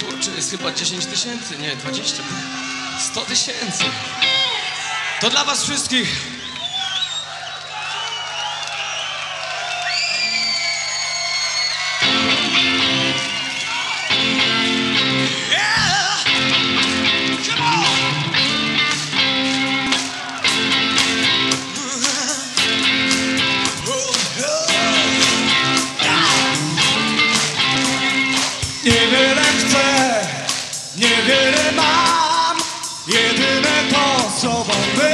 Kurczę, jest chyba 10 tysięcy, nie, 20. 100 tysięcy. To dla was wszystkich. Yeah! Niewiele chcę, niewiele mam. Jedyne to sobą być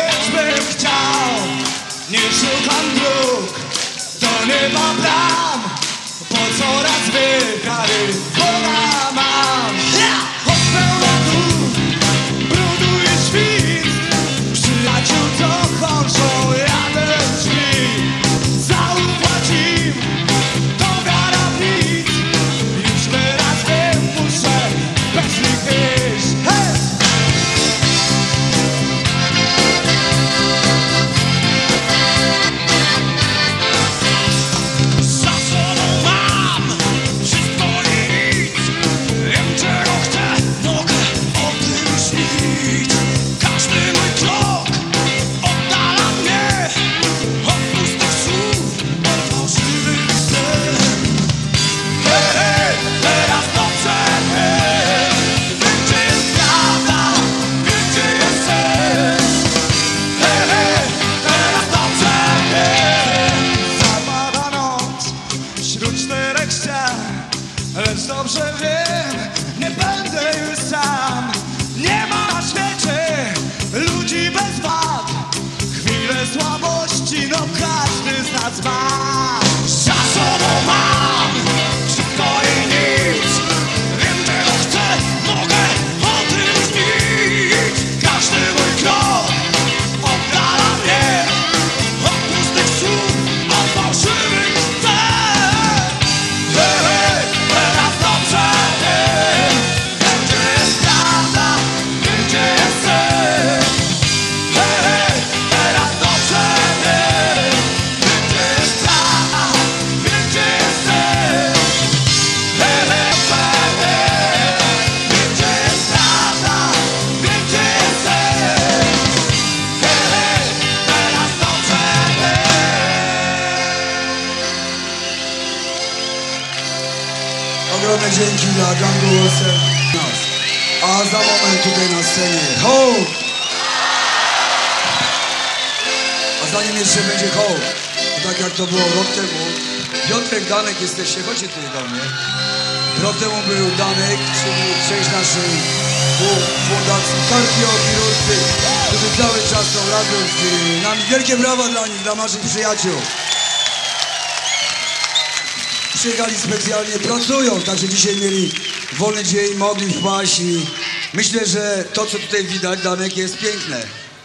no każdy z nas ma Ogromne dzięki dla gangu Olsen. A za moment tutaj na scenie hołd! A zanim jeszcze będzie to tak jak to było rok temu, Piotrek Danek jesteście, chodźcie tutaj do mnie. Rok temu był Danek, czyli część naszej fu- fundacji kardiochirurgy, którzy cały czas są razem z nami. Wielkie brawa dla nich, dla naszych przyjaciół. Przyjechali specjalnie, pracują, także dzisiaj mieli wolny dzień, mogli wpaść i myślę, że to, co tutaj widać, Danek, jest piękne.